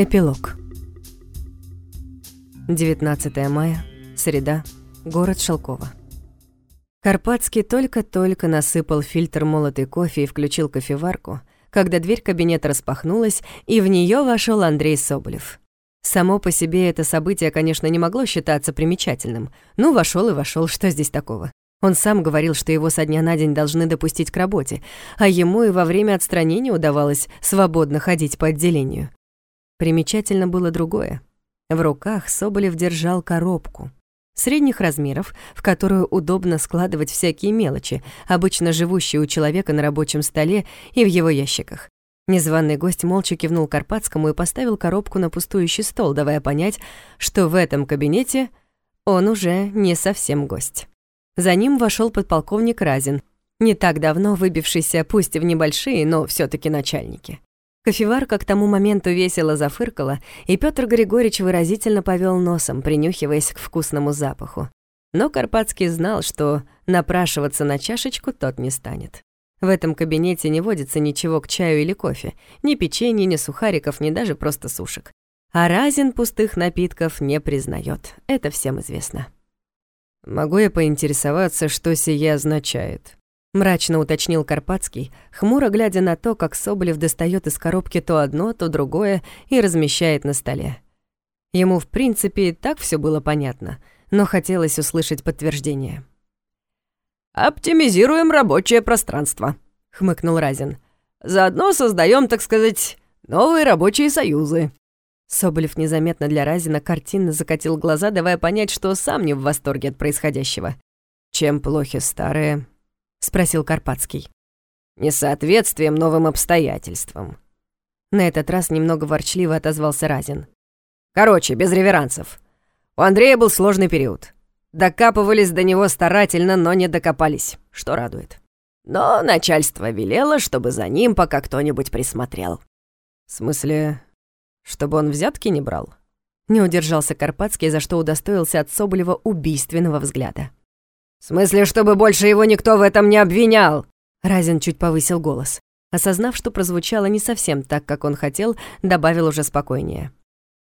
Эпилог 19 мая, среда, город Шелково. Карпатский только-только насыпал фильтр молотый кофе и включил кофеварку, когда дверь кабинета распахнулась, и в нее вошел Андрей Соболев. Само по себе это событие, конечно, не могло считаться примечательным. Ну, вошел и вошел, что здесь такого? Он сам говорил, что его со дня на день должны допустить к работе, а ему и во время отстранения удавалось свободно ходить по отделению. Примечательно было другое. В руках Соболев держал коробку. Средних размеров, в которую удобно складывать всякие мелочи, обычно живущие у человека на рабочем столе и в его ящиках. Незваный гость молча кивнул Карпатскому и поставил коробку на пустующий стол, давая понять, что в этом кабинете он уже не совсем гость. За ним вошел подполковник Разин, не так давно выбившийся, пусть в небольшие, но все таки начальники. Кофеварка к тому моменту весело зафыркала, и Петр Григорьевич выразительно повел носом, принюхиваясь к вкусному запаху. Но Карпатский знал, что напрашиваться на чашечку тот не станет. В этом кабинете не водится ничего к чаю или кофе, ни печенья, ни сухариков, ни даже просто сушек. А Разин пустых напитков не признает. Это всем известно. «Могу я поинтересоваться, что сие означает?» Мрачно уточнил Карпатский, хмуро глядя на то, как Соболев достает из коробки то одно, то другое и размещает на столе. Ему, в принципе, и так все было понятно, но хотелось услышать подтверждение. «Оптимизируем рабочее пространство», — хмыкнул Разин. «Заодно создаем, так сказать, новые рабочие союзы». Соболев незаметно для Разина картинно закатил глаза, давая понять, что сам не в восторге от происходящего. «Чем плохи старые?» — спросил Карпатский. «Несоответствием новым обстоятельствам». На этот раз немного ворчливо отозвался Разин. «Короче, без реверансов. У Андрея был сложный период. Докапывались до него старательно, но не докопались, что радует. Но начальство велело, чтобы за ним пока кто-нибудь присмотрел». «В смысле, чтобы он взятки не брал?» Не удержался Карпатский, за что удостоился от Соболева убийственного взгляда. «В смысле, чтобы больше его никто в этом не обвинял?» Разин чуть повысил голос. Осознав, что прозвучало не совсем так, как он хотел, добавил уже спокойнее.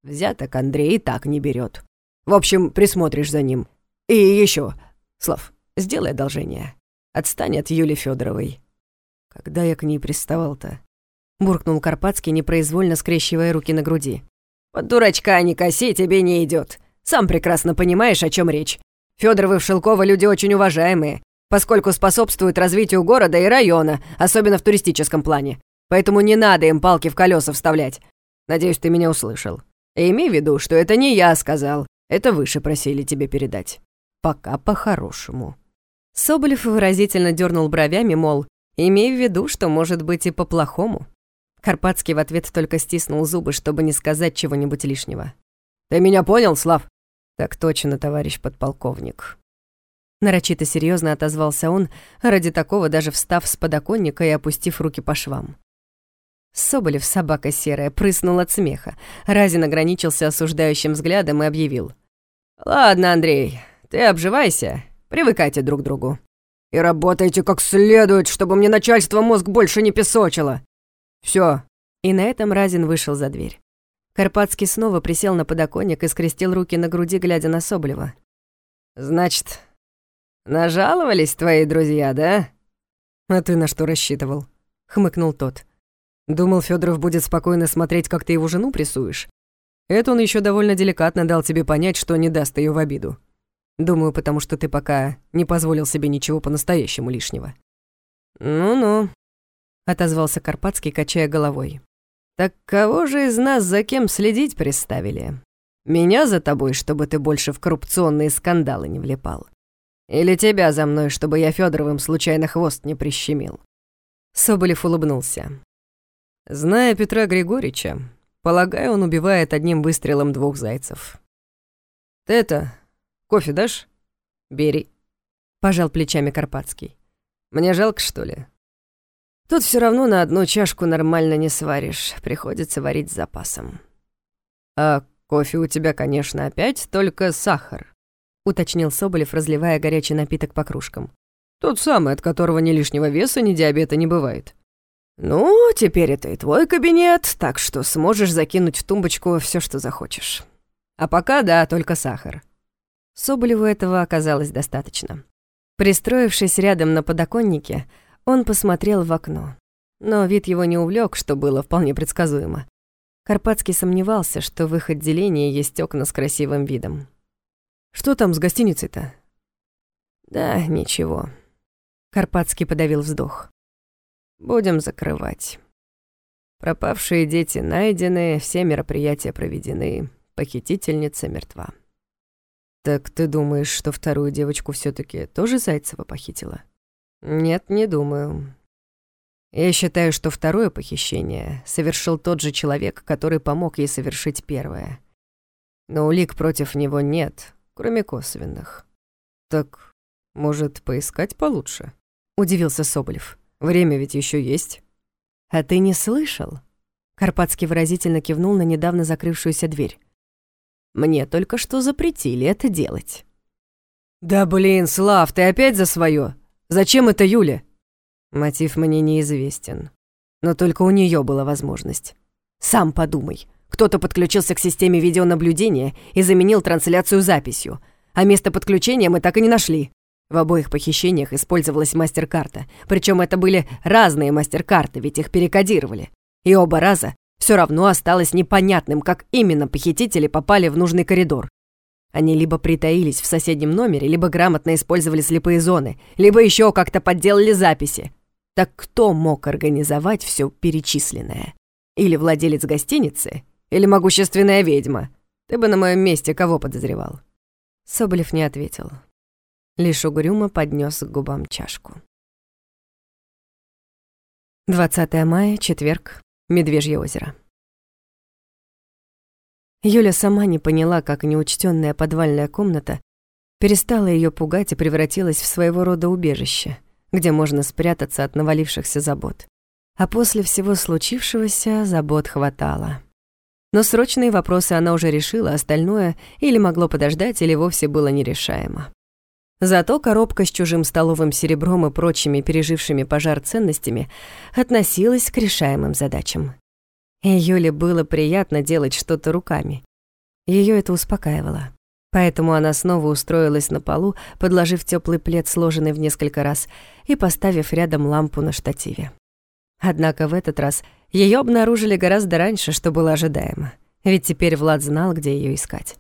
«Взяток Андрей и так не берет. В общем, присмотришь за ним. И еще, Слав, сделай одолжение. Отстань от Юли Федоровой. Когда я к ней приставал-то? Буркнул Карпатский, непроизвольно скрещивая руки на груди. Под дурачка не коси, тебе не идет. Сам прекрасно понимаешь, о чем речь. Федоровы в Шелково люди очень уважаемые, поскольку способствуют развитию города и района, особенно в туристическом плане. Поэтому не надо им палки в колеса вставлять. Надеюсь, ты меня услышал. И имей в виду, что это не я сказал, это выше просили тебе передать. Пока по-хорошему». Соболев выразительно дернул бровями, мол, имей в виду, что может быть и по-плохому. Карпатский в ответ только стиснул зубы, чтобы не сказать чего-нибудь лишнего. «Ты меня понял, Слав?» «Так точно, товарищ подполковник». Нарочито серьезно отозвался он, ради такого даже встав с подоконника и опустив руки по швам. Соболев, собака серая, прыснул от смеха. Разин ограничился осуждающим взглядом и объявил. «Ладно, Андрей, ты обживайся, привыкайте друг к другу. И работайте как следует, чтобы мне начальство мозг больше не песочило. Все. И на этом Разин вышел за дверь. Карпатский снова присел на подоконник и скрестил руки на груди, глядя на Соболева. «Значит, нажаловались твои друзья, да?» «А ты на что рассчитывал?» — хмыкнул тот. «Думал, Федоров будет спокойно смотреть, как ты его жену прессуешь? Это он еще довольно деликатно дал тебе понять, что не даст ее в обиду. Думаю, потому что ты пока не позволил себе ничего по-настоящему лишнего». «Ну-ну», — отозвался Карпатский, качая головой. «Так кого же из нас за кем следить приставили? Меня за тобой, чтобы ты больше в коррупционные скандалы не влипал? Или тебя за мной, чтобы я Федоровым случайно хвост не прищемил?» Соболев улыбнулся. «Зная Петра Григорьевича, полагаю, он убивает одним выстрелом двух зайцев. Ты это, кофе дашь? Бери». Пожал плечами Карпатский. «Мне жалко, что ли?» Тут все равно на одну чашку нормально не сваришь, приходится варить с запасом. А кофе у тебя, конечно, опять только сахар, уточнил Соболев, разливая горячий напиток по кружкам. Тот самый, от которого ни лишнего веса, ни диабета не бывает. «Ну, теперь это и твой кабинет, так что сможешь закинуть в тумбочку все, что захочешь. А пока, да, только сахар». Соболеву этого оказалось достаточно. Пристроившись рядом на подоконнике, он посмотрел в окно. Но вид его не увлек, что было вполне предсказуемо. Карпатский сомневался, что в их отделении есть окна с красивым видом. «Что там с гостиницей-то?» «Да, ничего». Карпатский подавил вздох. Будем закрывать. Пропавшие дети найдены, все мероприятия проведены, похитительница мертва. Так ты думаешь, что вторую девочку все таки тоже Зайцева похитила? Нет, не думаю. Я считаю, что второе похищение совершил тот же человек, который помог ей совершить первое. Но улик против него нет, кроме косвенных. Так, может, поискать получше? Удивился Соболев. Время ведь еще есть». «А ты не слышал?» Карпатский выразительно кивнул на недавно закрывшуюся дверь. «Мне только что запретили это делать». «Да блин, Слав, ты опять за свое? Зачем это Юля?» Мотив мне неизвестен. Но только у нее была возможность. Сам подумай. Кто-то подключился к системе видеонаблюдения и заменил трансляцию записью, а место подключения мы так и не нашли. В обоих похищениях использовалась мастер-карта, причем это были разные мастер-карты, ведь их перекодировали. И оба раза все равно осталось непонятным, как именно похитители попали в нужный коридор. Они либо притаились в соседнем номере, либо грамотно использовали слепые зоны, либо еще как-то подделали записи. Так кто мог организовать все перечисленное? Или владелец гостиницы, или могущественная ведьма? Ты бы на моем месте кого подозревал? Соболев не ответил лишь угрюмо поднес к губам чашку. 20 мая, четверг, Медвежье озеро. Юля сама не поняла, как неучтенная подвальная комната перестала ее пугать и превратилась в своего рода убежище, где можно спрятаться от навалившихся забот. А после всего случившегося забот хватало. Но срочные вопросы она уже решила, остальное или могло подождать, или вовсе было нерешаемо. Зато коробка с чужим столовым серебром и прочими пережившими пожар ценностями относилась к решаемым задачам. И Юле было приятно делать что-то руками. Ее это успокаивало. Поэтому она снова устроилась на полу, подложив теплый плед, сложенный в несколько раз, и поставив рядом лампу на штативе. Однако в этот раз ее обнаружили гораздо раньше, что было ожидаемо. Ведь теперь Влад знал, где ее искать.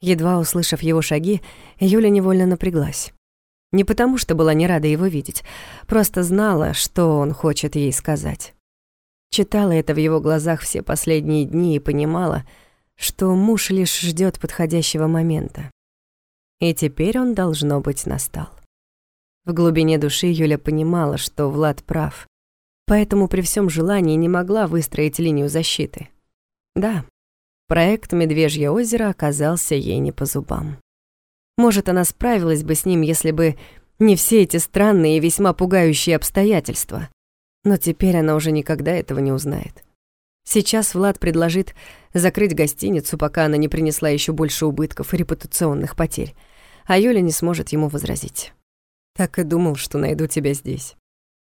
Едва услышав его шаги, Юля невольно напряглась. Не потому, что была не рада его видеть, просто знала, что он хочет ей сказать. Читала это в его глазах все последние дни и понимала, что муж лишь ждет подходящего момента. И теперь он, должно быть, настал. В глубине души Юля понимала, что Влад прав, поэтому при всем желании не могла выстроить линию защиты. Да, Проект «Медвежье озеро» оказался ей не по зубам. Может, она справилась бы с ним, если бы не все эти странные и весьма пугающие обстоятельства. Но теперь она уже никогда этого не узнает. Сейчас Влад предложит закрыть гостиницу, пока она не принесла еще больше убытков и репутационных потерь, а Юля не сможет ему возразить. Так и думал, что найду тебя здесь.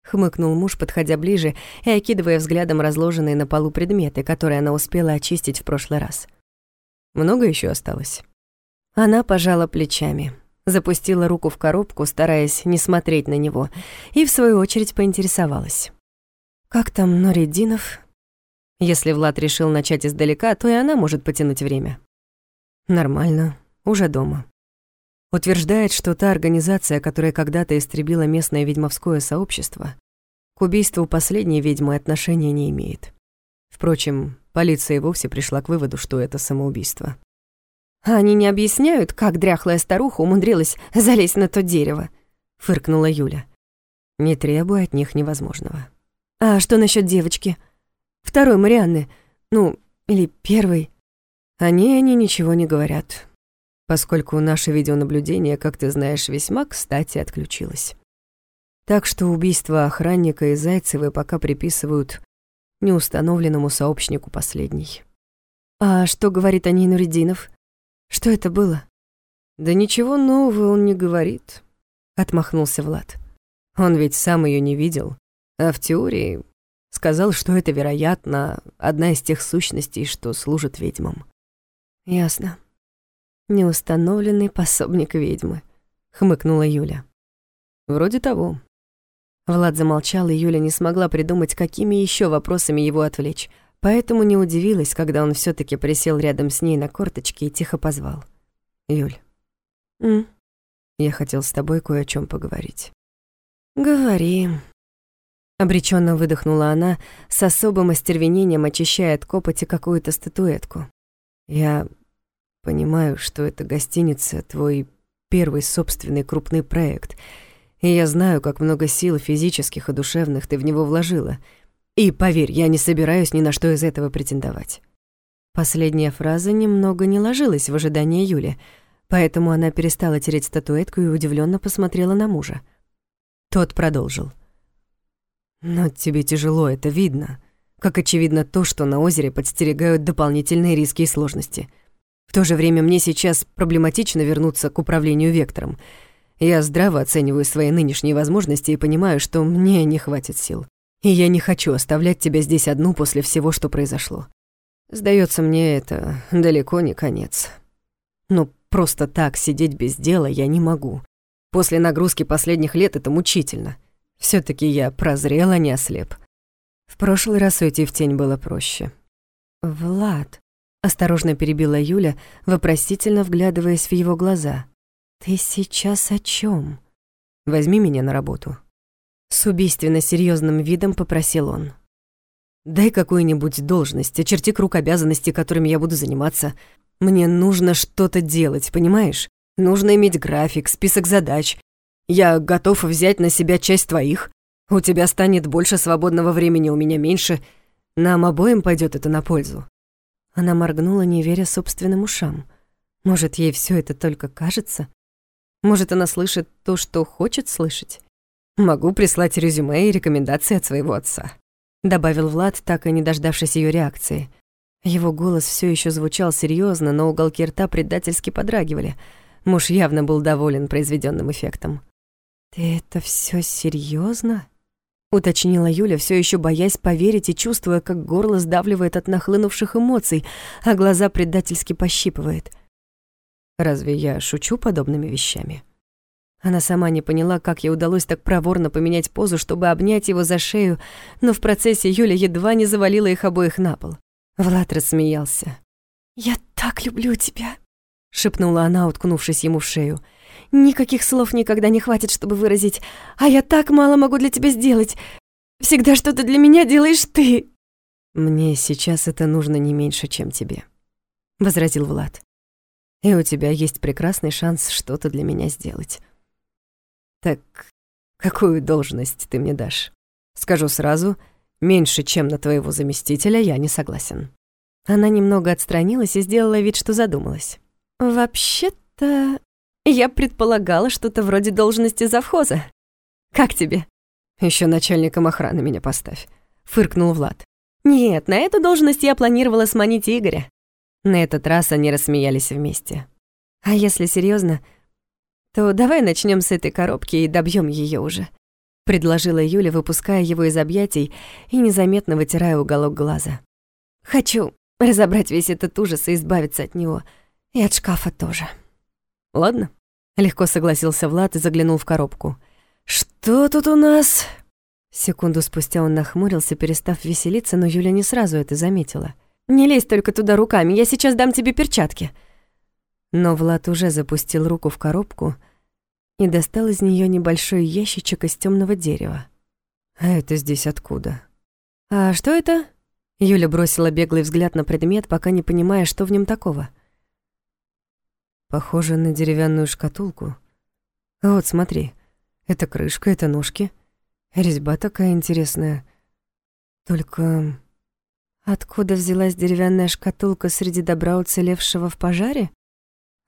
Хмыкнул муж, подходя ближе и окидывая взглядом разложенные на полу предметы, которые она успела очистить в прошлый раз. Много еще осталось. Она пожала плечами, запустила руку в коробку, стараясь не смотреть на него, и в свою очередь поинтересовалась. «Как там Норидинов?» Если Влад решил начать издалека, то и она может потянуть время. Нормально, уже дома. Утверждает, что та организация, которая когда-то истребила местное ведьмовское сообщество, к убийству последней ведьмы отношения не имеет. Впрочем, полиция вовсе пришла к выводу, что это самоубийство. «А они не объясняют, как дряхлая старуха умудрилась залезть на то дерево?» — фыркнула Юля. «Не требуя от них невозможного». «А что насчет девочки? Второй Марианны? Ну, или первой?» «О ней они ничего не говорят поскольку наше видеонаблюдение, как ты знаешь, весьма кстати отключилось. Так что убийство охранника и Зайцевой пока приписывают неустановленному сообщнику последней. А что говорит о ней Нуридинов? Что это было? Да ничего нового он не говорит, отмахнулся Влад. Он ведь сам ее не видел, а в теории Сказал, что это, вероятно, одна из тех сущностей, что служат ведьмам. Ясно. Неустановленный пособник ведьмы, хмыкнула Юля. Вроде того. Влад замолчал, и Юля не смогла придумать, какими еще вопросами его отвлечь. Поэтому не удивилась, когда он все таки присел рядом с ней на корточки и тихо позвал. «Юль, «М? я хотел с тобой кое о чем поговорить». Говори». Обреченно выдохнула она, с особым остервенением очищая от копоти какую-то статуэтку. «Я понимаю, что эта гостиница — твой первый собственный крупный проект, и я знаю, как много сил физических и душевных ты в него вложила — и поверь, я не собираюсь ни на что из этого претендовать. Последняя фраза немного не ложилась в ожидании Юли, поэтому она перестала тереть статуэтку и удивленно посмотрела на мужа. Тот продолжил. «Но тебе тяжело, это видно. Как очевидно то, что на озере подстерегают дополнительные риски и сложности. В то же время мне сейчас проблематично вернуться к управлению вектором. Я здраво оцениваю свои нынешние возможности и понимаю, что мне не хватит сил. И я не хочу оставлять тебя здесь одну после всего, что произошло. Сдается мне, это далеко не конец. Но просто так сидеть без дела я не могу. После нагрузки последних лет это мучительно. все таки я прозрел, а не ослеп. В прошлый раз уйти в тень было проще. «Влад», — осторожно перебила Юля, вопросительно вглядываясь в его глаза. «Ты сейчас о чем? «Возьми меня на работу», с убийственно серьезным видом попросил он. «Дай какую-нибудь должность, очерти круг обязанностей, которыми я буду заниматься. Мне нужно что-то делать, понимаешь? Нужно иметь график, список задач. Я готов взять на себя часть твоих. У тебя станет больше свободного времени, у меня меньше. Нам обоим пойдет это на пользу». Она моргнула, не веря собственным ушам. Может, ей все это только кажется? Может, она слышит то, что хочет слышать? Могу прислать резюме и рекомендации от своего отца», — добавил Влад, так и не дождавшись ее реакции. Его голос все еще звучал серьезно, но уголки рта предательски подрагивали. Муж явно был доволен произведенным эффектом. «Ты это все серьезно? уточнила Юля, все еще боясь поверить и чувствуя, как горло сдавливает от нахлынувших эмоций, а глаза предательски пощипывает. «Разве я шучу подобными вещами?» Она сама не поняла, как ей удалось так проворно поменять позу, чтобы обнять его за шею, но в процессе Юля едва не завалила их обоих на пол. Влад рассмеялся. «Я так люблю тебя», — шепнула она, уткнувшись ему в шею. «Никаких слов никогда не хватит, чтобы выразить. А я так мало могу для тебя сделать. Всегда что-то для меня делаешь ты». «Мне сейчас это нужно не меньше, чем тебе», — возразил Влад. «И у тебя есть прекрасный шанс что-то для меня сделать». Так какую должность ты мне дашь? Скажу сразу, меньше, чем на твоего заместителя, я не согласен. Она немного отстранилась и сделала вид, что задумалась. Вообще-то, я предполагала что-то вроде должности завхоза. Как тебе? Еще начальником охраны меня поставь, фыркнул Влад. Нет, на эту должность я планировала сманить Игоря. На этот раз они рассмеялись вместе. А если серьезно, то давай начнем с этой коробки и добьем ее уже», — предложила Юля, выпуская его из объятий и незаметно вытирая уголок глаза. «Хочу разобрать весь этот ужас и избавиться от него. И от шкафа тоже». «Ладно», — легко согласился Влад и заглянул в коробку. «Что тут у нас?» Секунду спустя он нахмурился, перестав веселиться, но Юля не сразу это заметила. «Не лезь только туда руками, я сейчас дам тебе перчатки», но Влад уже запустил руку в коробку и достал из нее небольшой ящичек из темного дерева. «А это здесь откуда?» «А что это?» Юля бросила беглый взгляд на предмет, пока не понимая, что в нем такого. «Похоже на деревянную шкатулку. Вот, смотри, это крышка, это ножки. Резьба такая интересная. Только...» «Откуда взялась деревянная шкатулка среди добра, уцелевшего в пожаре?»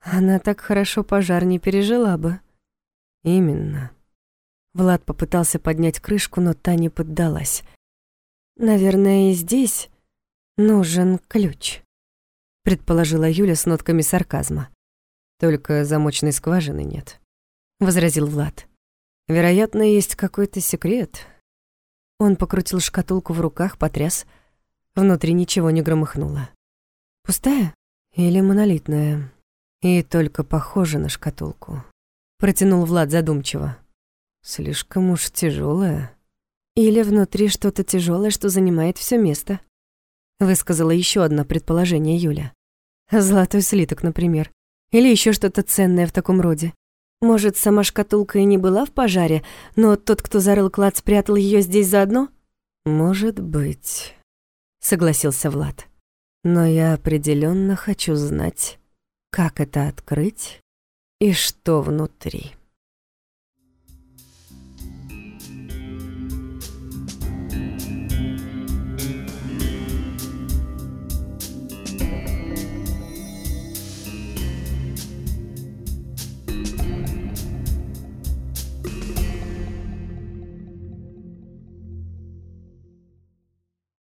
Она так хорошо пожар не пережила бы. Именно. Влад попытался поднять крышку, но та не поддалась. Наверное, и здесь нужен ключ, предположила Юля с нотками сарказма. Только замочной скважины нет, возразил Влад. Вероятно, есть какой-то секрет. Он покрутил шкатулку в руках, потряс. Внутри ничего не громыхнуло. Пустая или монолитная? И только похожа на шкатулку. Протянул Влад задумчиво. Слишком уж тяжелая. Или внутри что-то тяжелое, что занимает все место. Высказала еще одно предположение Юля. Золотой слиток, например. Или еще что-то ценное в таком роде. Может, сама шкатулка и не была в пожаре, но тот, кто зарыл клад, спрятал ее здесь заодно? Может быть, согласился Влад. Но я определенно хочу знать, как это открыть и что внутри.